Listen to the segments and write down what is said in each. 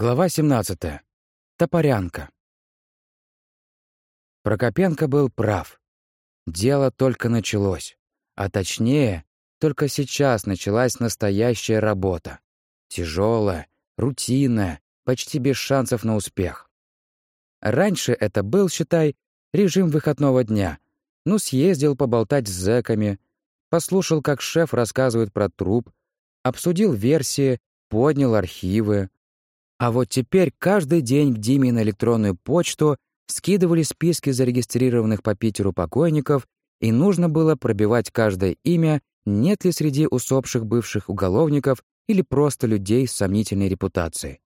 Глава 17. Топорянка. Прокопенко был прав. Дело только началось. А точнее, только сейчас началась настоящая работа. Тяжелая, рутинная, почти без шансов на успех. Раньше это был, считай, режим выходного дня. Ну, съездил поболтать с зэками, послушал, как шеф рассказывает про труп, обсудил версии, поднял архивы, а вот теперь каждый день к Диме на электронную почту скидывали списки зарегистрированных по Питеру покойников, и нужно было пробивать каждое имя, нет ли среди усопших бывших уголовников или просто людей с сомнительной репутацией.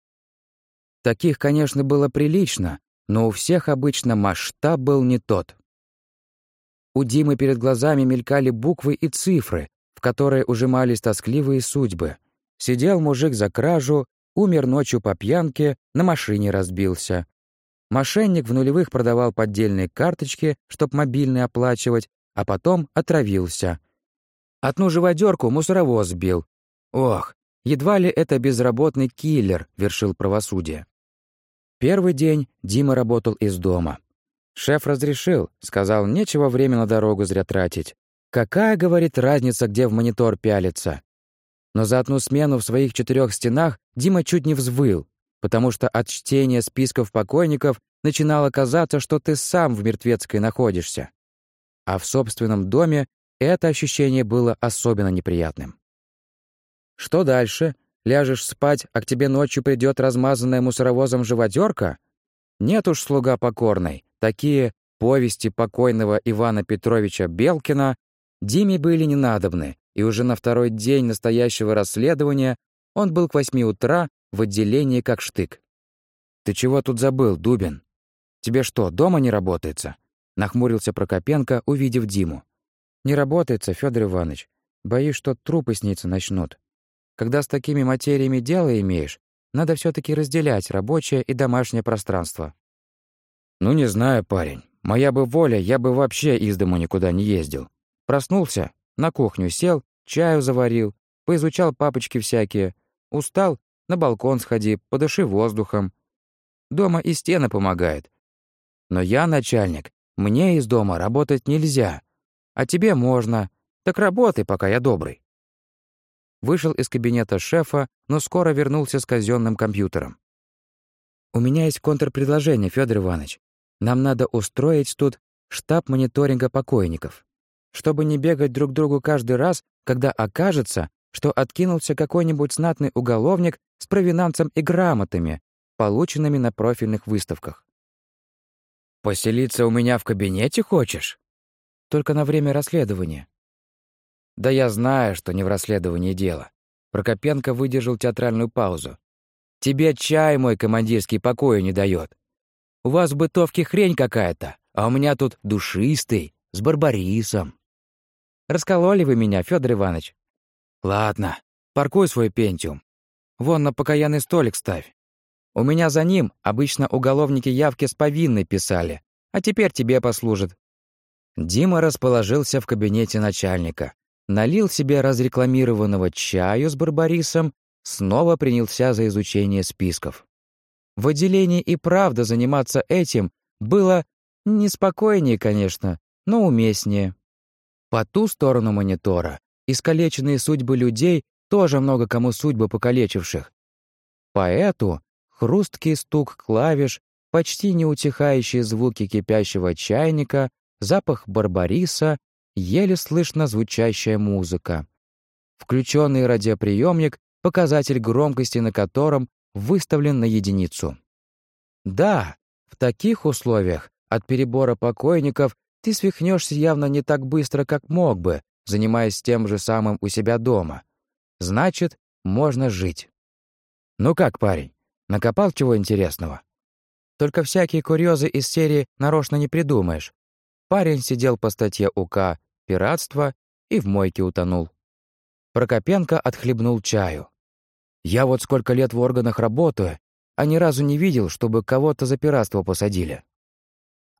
Таких, конечно, было прилично, но у всех обычно масштаб был не тот. У Димы перед глазами мелькали буквы и цифры, в которые ужимались тоскливые судьбы. Сидел мужик за кражу, Умер ночью по пьянке, на машине разбился. Мошенник в нулевых продавал поддельные карточки, чтоб мобильный оплачивать, а потом отравился. Одну живодерку мусоровоз сбил. Ох, едва ли это безработный киллер вершил правосудие. Первый день Дима работал из дома. Шеф разрешил, сказал, нечего время на дорогу зря тратить. Какая, говорит, разница, где в монитор пялиться? Но за одну смену в своих четырех стенах Дима чуть не взвыл, потому что от чтения списков покойников начинало казаться, что ты сам в мертвецкой находишься. А в собственном доме это ощущение было особенно неприятным. Что дальше? Ляжешь спать, а к тебе ночью придет размазанная мусоровозом живодерка? Нет уж, слуга покорный, такие повести покойного Ивана Петровича Белкина Диме были ненадобны, и уже на второй день настоящего расследования он был к восьми утра в отделении как штык. «Ты чего тут забыл, Дубин? Тебе что, дома не работается?» — нахмурился Прокопенко, увидев Диму. «Не работается, Федор Иванович. Боюсь, что трупы сниться начнут. Когда с такими материями дело имеешь, надо все таки разделять рабочее и домашнее пространство». «Ну, не знаю, парень. Моя бы воля, я бы вообще из дому никуда не ездил. Проснулся, на кухню сел, чаю заварил, поизучал папочки всякие. Устал? На балкон сходи, подыши воздухом. Дома и стены помогает. Но я начальник, мне из дома работать нельзя. А тебе можно. Так работай, пока я добрый. Вышел из кабинета шефа, но скоро вернулся с казенным компьютером. «У меня есть контрпредложение, Федор Иванович. Нам надо устроить тут штаб мониторинга покойников чтобы не бегать друг другу каждый раз, когда окажется, что откинулся какой-нибудь знатный уголовник с провинансом и грамотами, полученными на профильных выставках. «Поселиться у меня в кабинете хочешь?» «Только на время расследования». «Да я знаю, что не в расследовании дело». Прокопенко выдержал театральную паузу. «Тебе чай мой командирский покоя не дает. У вас в бытовке хрень какая-то, а у меня тут душистый, с барбарисом». Раскололи вы меня, Федор Иванович. Ладно, паркуй свой пентиум. Вон на покаянный столик ставь. У меня за ним обычно уголовники явки с повинной писали, а теперь тебе послужит. Дима расположился в кабинете начальника, налил себе разрекламированного чаю с барбарисом, снова принялся за изучение списков. В отделении и правда заниматься этим было неспокойнее, конечно, но уместнее. По ту сторону монитора искалеченные судьбы людей тоже много кому судьбы покалечивших. По эту хрусткий стук клавиш, почти неутихающие звуки кипящего чайника, запах барбариса, еле слышно звучащая музыка. Включенный радиоприемник, показатель громкости на котором выставлен на единицу. Да, в таких условиях от перебора покойников ты свихнешься явно не так быстро, как мог бы, занимаясь тем же самым у себя дома. Значит, можно жить. Ну как, парень, накопал чего интересного? Только всякие курьезы из серии нарочно не придумаешь. Парень сидел по статье УК «Пиратство» и в мойке утонул. Прокопенко отхлебнул чаю. «Я вот сколько лет в органах работаю, а ни разу не видел, чтобы кого-то за пиратство посадили.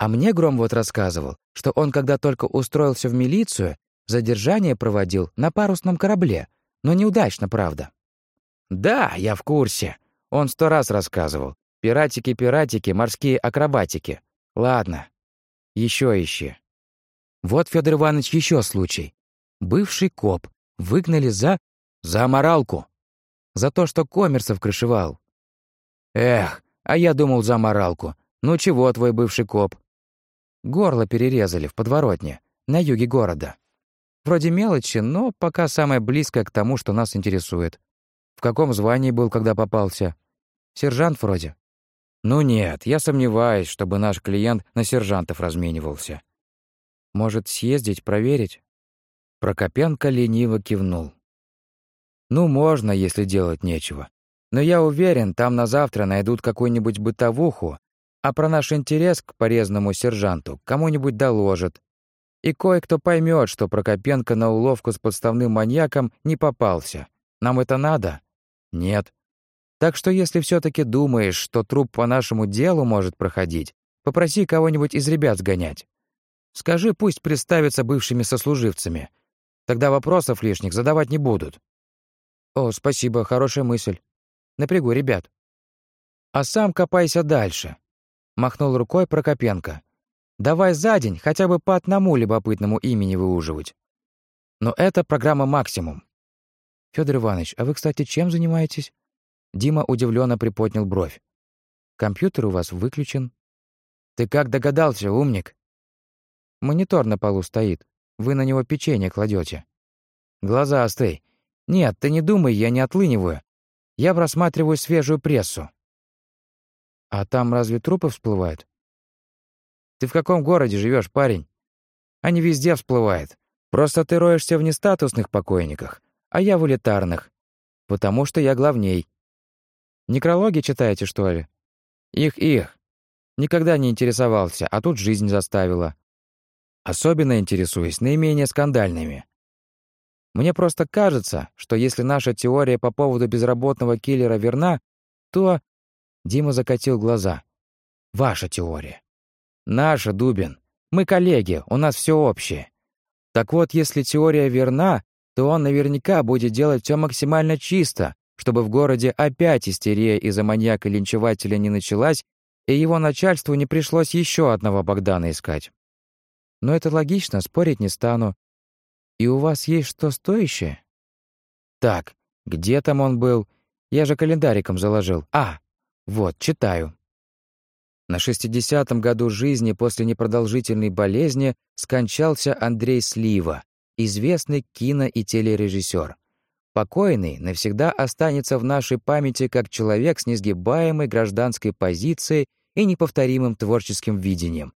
А мне Гром вот рассказывал, что он, когда только устроился в милицию, задержание проводил на парусном корабле, но неудачно, правда. «Да, я в курсе. Он сто раз рассказывал. Пиратики, пиратики, морские акробатики. Ладно, еще ищи. Вот, Федор Иванович, еще случай. Бывший коп выгнали за... за моралку. За то, что коммерсов крышевал. Эх, а я думал за моралку. Ну чего твой бывший коп? Горло перерезали в подворотне, на юге города. Вроде мелочи, но пока самое близкое к тому, что нас интересует. В каком звании был, когда попался? Сержант вроде. Ну нет, я сомневаюсь, чтобы наш клиент на сержантов разменивался. Может, съездить, проверить? Прокопенко лениво кивнул. Ну, можно, если делать нечего. Но я уверен, там на завтра найдут какую-нибудь бытовуху, а про наш интерес к порезному сержанту кому-нибудь доложат. И кое-кто поймет, что Прокопенко на уловку с подставным маньяком не попался. Нам это надо? Нет. Так что если все таки думаешь, что труп по нашему делу может проходить, попроси кого-нибудь из ребят сгонять. Скажи, пусть представятся бывшими сослуживцами. Тогда вопросов лишних задавать не будут. О, спасибо, хорошая мысль. Напрягу ребят. А сам копайся дальше. Махнул рукой Прокопенко. Давай за день хотя бы по одному любопытному имени выуживать. Но это программа максимум. Федор Иванович, а вы, кстати, чем занимаетесь? Дима удивленно приподнял бровь. «Компьютер у вас выключен». «Ты как догадался, умник?» «Монитор на полу стоит. Вы на него печенье кладете. «Глаза остый. Нет, ты не думай, я не отлыниваю. Я просматриваю свежую прессу». «А там разве трупы всплывают?» «Ты в каком городе живешь, парень?» «Они везде всплывают. Просто ты роешься в нестатусных покойниках, а я в улитарных. Потому что я главней. Некрологи читаете, что ли? Их-их. Никогда не интересовался, а тут жизнь заставила. Особенно интересуюсь наименее скандальными. Мне просто кажется, что если наша теория по поводу безработного киллера верна, то... Дима закатил глаза. Ваша теория. Наша, Дубин. Мы коллеги, у нас все общее. Так вот, если теория верна, то он наверняка будет делать все максимально чисто, чтобы в городе опять истерия из-за маньяка-линчевателя не началась, и его начальству не пришлось еще одного Богдана искать. Но это логично, спорить не стану. И у вас есть что стоящее? Так, где там он был? Я же календариком заложил. А, вот, читаю. На 60-м году жизни после непродолжительной болезни скончался Андрей Слива, известный кино- и телережиссер. Покойный навсегда останется в нашей памяти как человек с несгибаемой гражданской позицией и неповторимым творческим видением.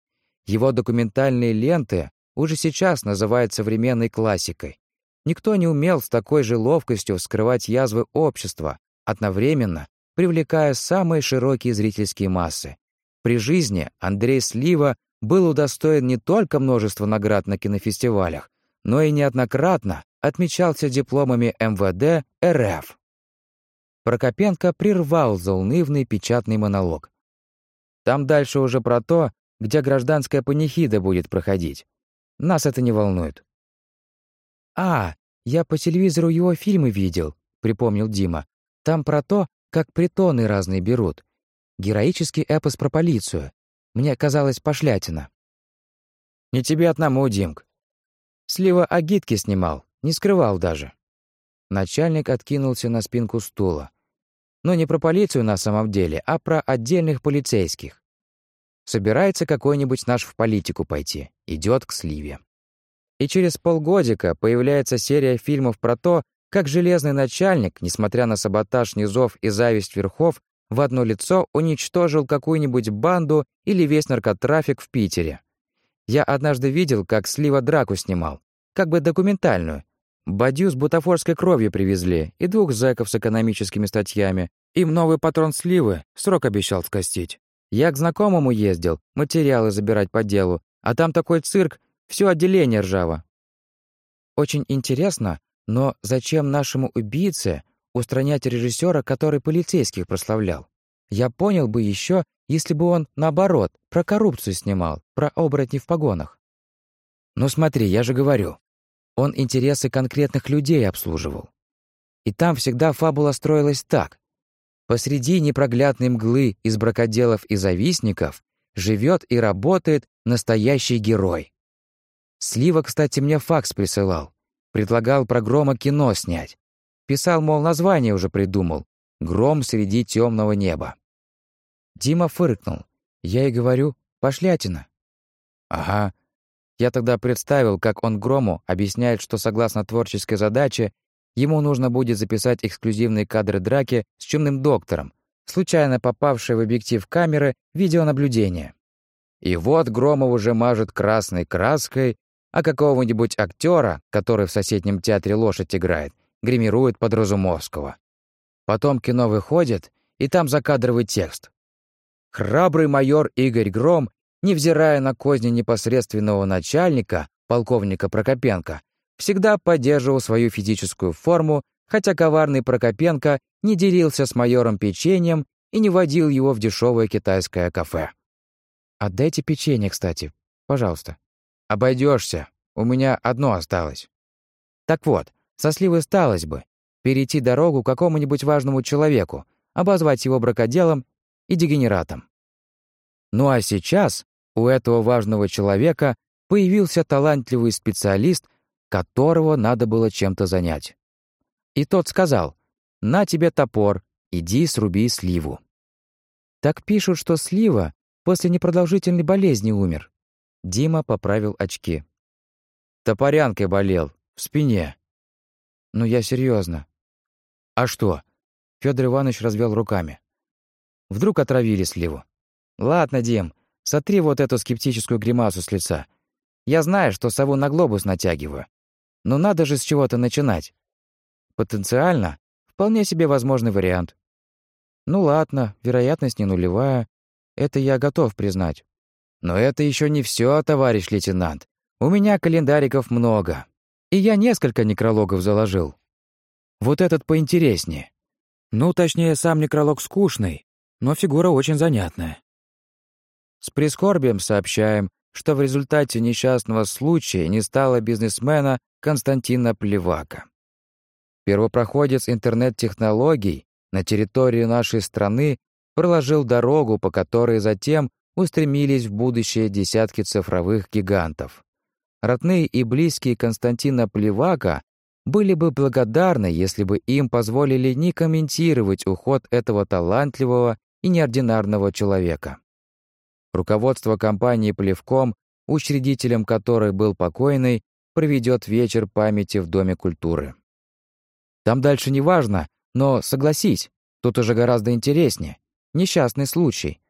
Его документальные ленты уже сейчас называют современной классикой. Никто не умел с такой же ловкостью вскрывать язвы общества, одновременно привлекая самые широкие зрительские массы. При жизни Андрей Слива был удостоен не только множества наград на кинофестивалях, но и неоднократно отмечался дипломами МВД РФ. Прокопенко прервал заунывный печатный монолог. Там дальше уже про то, где гражданская панихида будет проходить. Нас это не волнует. «А, я по телевизору его фильмы видел», — припомнил Дима. «Там про то, как притоны разные берут. Героический эпос про полицию. Мне казалось пошлятина». «Не тебе одному, Димк. Слива агитки снимал. Не скрывал даже. Начальник откинулся на спинку стула. Но не про полицию на самом деле, а про отдельных полицейских. Собирается какой-нибудь наш в политику пойти, идет к сливе. И через полгодика появляется серия фильмов про то, как железный начальник, несмотря на саботаж низов и зависть верхов, в одно лицо уничтожил какую-нибудь банду или весь наркотрафик в Питере. Я однажды видел, как Слива драку снимал, как бы документальную, Бадью с бутафорской кровью привезли, и двух зэков с экономическими статьями. Им новый патрон сливы, срок обещал скостить. Я к знакомому ездил, материалы забирать по делу, а там такой цирк, все отделение ржаво. Очень интересно, но зачем нашему убийце устранять режиссера, который полицейских прославлял? Я понял бы еще, если бы он, наоборот, про коррупцию снимал, про оборотни в погонах. Ну смотри, я же говорю, он интересы конкретных людей обслуживал. И там всегда фабула строилась так. Посреди непроглядной мглы из бракоделов и завистников живет и работает настоящий герой. Слива, кстати, мне факс присылал. Предлагал про грома кино снять. Писал, мол, название уже придумал. «Гром среди темного неба». Дима фыркнул. Я и говорю, пошлятина. Ага. Я тогда представил, как он Грому объясняет, что согласно творческой задаче ему нужно будет записать эксклюзивные кадры драки с чумным доктором, случайно попавшие в объектив камеры видеонаблюдения. И вот Громов уже мажет красной краской, а какого-нибудь актера, который в соседнем театре лошадь играет, гримирует под Разумовского. Потом кино выходит, и там закадровый текст. Храбрый майор Игорь Гром, невзирая на козни непосредственного начальника, полковника Прокопенко, всегда поддерживал свою физическую форму, хотя коварный Прокопенко не делился с майором печеньем и не водил его в дешевое китайское кафе. «Отдайте печенье, кстати, пожалуйста». Обойдешься. У меня одно осталось». Так вот, со сливы сталось бы перейти дорогу какому-нибудь важному человеку, обозвать его бракоделом и дегенератом. Ну а сейчас у этого важного человека появился талантливый специалист, которого надо было чем-то занять. И тот сказал, «На тебе топор, иди сруби сливу». Так пишут, что слива после непродолжительной болезни умер. Дима поправил очки. Топорянкой болел, в спине. Ну я серьезно. А что? Федор Иванович развел руками. Вдруг отравили сливу. Ладно, Дим, сотри вот эту скептическую гримасу с лица. Я знаю, что сову на глобус натягиваю. Но надо же с чего-то начинать. Потенциально вполне себе возможный вариант. Ну ладно, вероятность не нулевая. Это я готов признать. Но это еще не все, товарищ лейтенант. У меня календариков много. И я несколько некрологов заложил. Вот этот поинтереснее. Ну, точнее, сам некролог скучный, но фигура очень занятная. С прискорбием сообщаем, что в результате несчастного случая не стало бизнесмена Константина Плевака. Первопроходец интернет-технологий на территории нашей страны проложил дорогу, по которой затем устремились в будущее десятки цифровых гигантов. Родные и близкие Константина Плевака были бы благодарны, если бы им позволили не комментировать уход этого талантливого и неординарного человека. Руководство компании «Плевком», учредителем которой был покойный, проведет вечер памяти в Доме культуры. Там дальше не важно, но согласись, тут уже гораздо интереснее. Несчастный случай.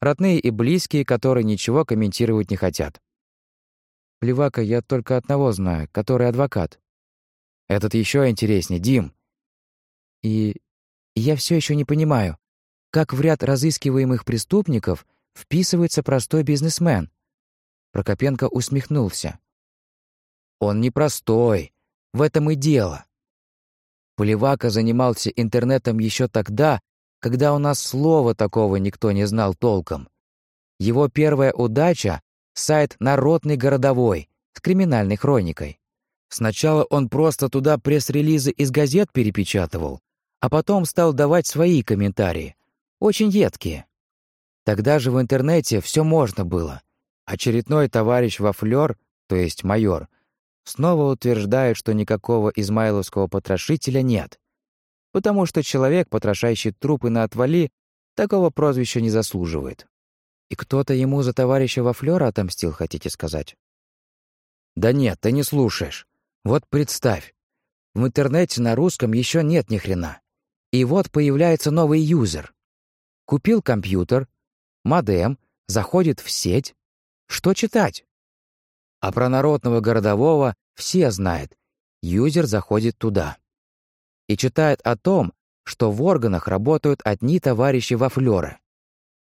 Родные и близкие, которые ничего комментировать не хотят. Плевака я только одного знаю, который адвокат. Этот еще интереснее, Дим. И я все еще не понимаю, как в ряд разыскиваемых преступников вписывается простой бизнесмен. Прокопенко усмехнулся. Он не простой, в этом и дело. Поливака занимался интернетом еще тогда, когда у нас слова такого никто не знал толком. Его первая удача — сайт «Народный городовой» с криминальной хроникой. Сначала он просто туда пресс-релизы из газет перепечатывал, а потом стал давать свои комментарии, очень едкие. Тогда же в интернете все можно было. Очередной товарищ Вафлёр, то есть майор, снова утверждает, что никакого измайловского потрошителя нет, потому что человек, потрошающий трупы на отвали, такого прозвища не заслуживает. И кто-то ему за товарища Вафлёра отомстил, хотите сказать? Да нет, ты не слушаешь. Вот представь, в интернете на русском еще нет ни хрена. И вот появляется новый юзер. Купил компьютер, модем, заходит в сеть. Что читать? А про народного городового все знают. Юзер заходит туда. И читает о том, что в органах работают одни товарищи Вафлёры.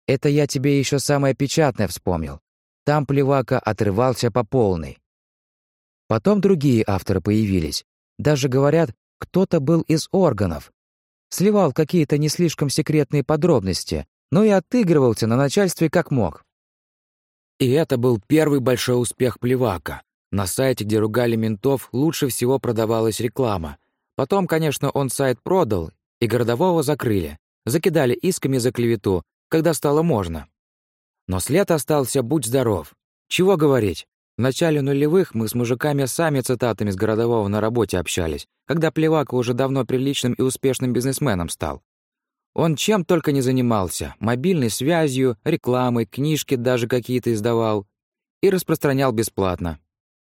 Это я тебе еще самое печатное вспомнил. Там Плевака отрывался по полной. Потом другие авторы появились. Даже говорят, кто-то был из органов. Сливал какие-то не слишком секретные подробности, но и отыгрывался на начальстве как мог. И это был первый большой успех Плевака. На сайте, где ругали ментов, лучше всего продавалась реклама. Потом, конечно, он сайт продал, и городового закрыли. закидали исками за клевету, когда стало можно. Но след остался «Будь здоров». Чего говорить? В начале нулевых мы с мужиками сами цитатами с городового на работе общались, когда Плевака уже давно приличным и успешным бизнесменом стал. Он чем только не занимался — мобильной связью, рекламой, книжки даже какие-то издавал. И распространял бесплатно.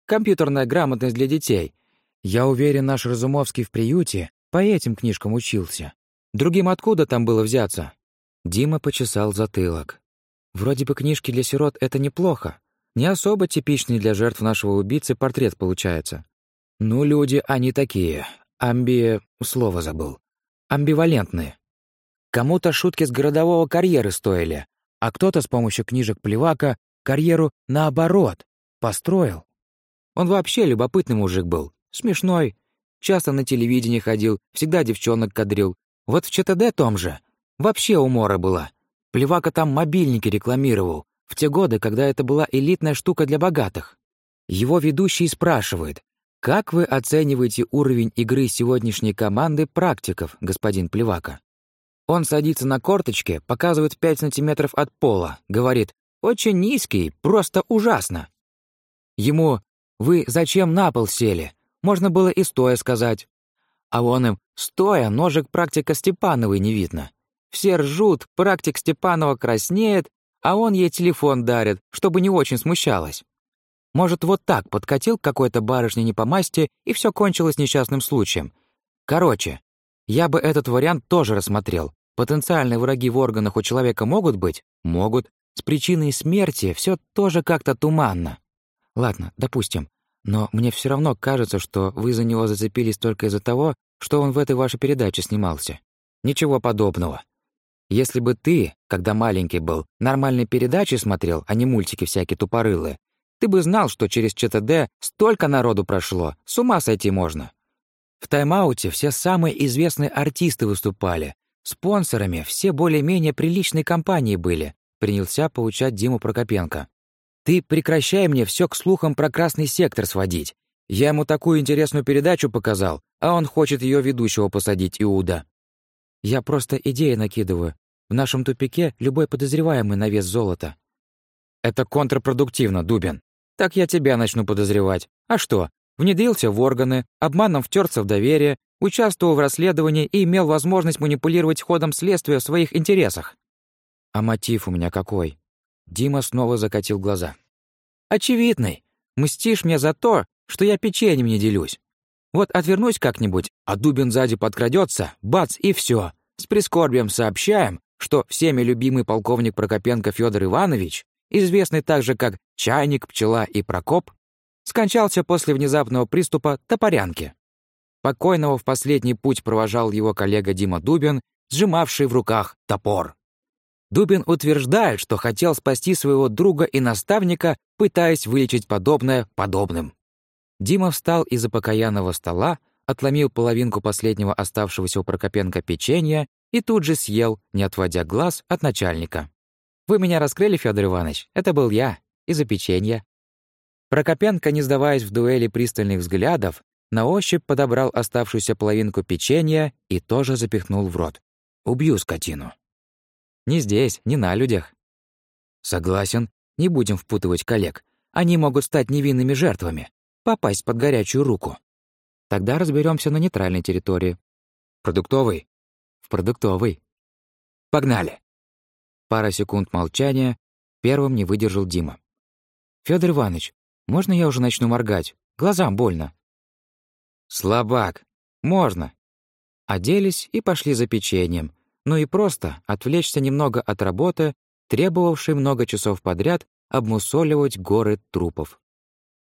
Компьютерная грамотность для детей. Я уверен, наш Разумовский в приюте по этим книжкам учился. Другим откуда там было взяться? Дима почесал затылок. Вроде бы книжки для сирот — это неплохо. Не особо типичный для жертв нашего убийцы портрет получается. Ну, люди они такие. Амби... слово забыл. Амбивалентные. Кому-то шутки с городового карьеры стоили, а кто-то с помощью книжек Плевака карьеру наоборот построил. Он вообще любопытный мужик был, смешной, часто на телевидении ходил, всегда девчонок кадрил. Вот в ЧТД том же. Вообще умора была. Плевака там мобильники рекламировал, в те годы, когда это была элитная штука для богатых. Его ведущий спрашивает, «Как вы оцениваете уровень игры сегодняшней команды практиков, господин Плевака?» Он садится на корточки, показывает 5 сантиметров от пола, говорит «Очень низкий, просто ужасно». Ему «Вы зачем на пол сели?» Можно было и стоя сказать. А он им «Стоя, ножик практика Степановой не видно». Все ржут, практик Степанова краснеет, а он ей телефон дарит, чтобы не очень смущалась. Может, вот так подкатил какой-то барышне не по масти, и все кончилось несчастным случаем. Короче, я бы этот вариант тоже рассмотрел. Потенциальные враги в органах у человека могут быть? Могут. С причиной смерти все тоже как-то туманно. Ладно, допустим. Но мне все равно кажется, что вы за него зацепились только из-за того, что он в этой вашей передаче снимался. Ничего подобного. Если бы ты, когда маленький был, нормальные передачи смотрел, а не мультики всякие тупорылые, ты бы знал, что через ЧТД столько народу прошло, с ума сойти можно. В тайм-ауте все самые известные артисты выступали. Спонсорами все более-менее приличные компании были, принялся поучать Диму Прокопенко. Ты прекращай мне все к слухам про красный сектор сводить. Я ему такую интересную передачу показал, а он хочет ее ведущего посадить, Иуда. Я просто идеи накидываю. В нашем тупике любой подозреваемый на вес золота. Это контрпродуктивно, Дубин. Так я тебя начну подозревать. А что, внедрился в органы, обманом втерся в доверие, участвовал в расследовании и имел возможность манипулировать ходом следствия в своих интересах. А мотив у меня какой? Дима снова закатил глаза. Очевидный. Мстишь мне за то, что я печеньем не делюсь. Вот отвернусь как-нибудь, а Дубин сзади подкрадется, бац, и все. С прискорбием сообщаем, что всеми любимый полковник Прокопенко Федор Иванович, известный также как Чайник, Пчела и Прокоп, скончался после внезапного приступа топорянки. Покойного в последний путь провожал его коллега Дима Дубин, сжимавший в руках топор. Дубин утверждает, что хотел спасти своего друга и наставника, пытаясь вылечить подобное подобным. Дима встал из-за покаянного стола, отломил половинку последнего оставшегося у Прокопенко печенья и тут же съел, не отводя глаз от начальника. «Вы меня раскрыли, Федор Иванович? Это был я. Из-за печенья». Прокопенко, не сдаваясь в дуэли пристальных взглядов, на ощупь подобрал оставшуюся половинку печенья и тоже запихнул в рот. «Убью скотину». «Не здесь, не на людях». «Согласен, не будем впутывать коллег. Они могут стать невинными жертвами попасть под горячую руку. Тогда разберемся на нейтральной территории. Продуктовый? В продуктовый. Погнали. Пара секунд молчания. Первым не выдержал Дима. Федор Иванович, можно я уже начну моргать? Глазам больно. Слабак. Можно. Оделись и пошли за печеньем. Ну и просто отвлечься немного от работы, требовавшей много часов подряд обмусоливать горы трупов.